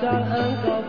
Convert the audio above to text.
想很好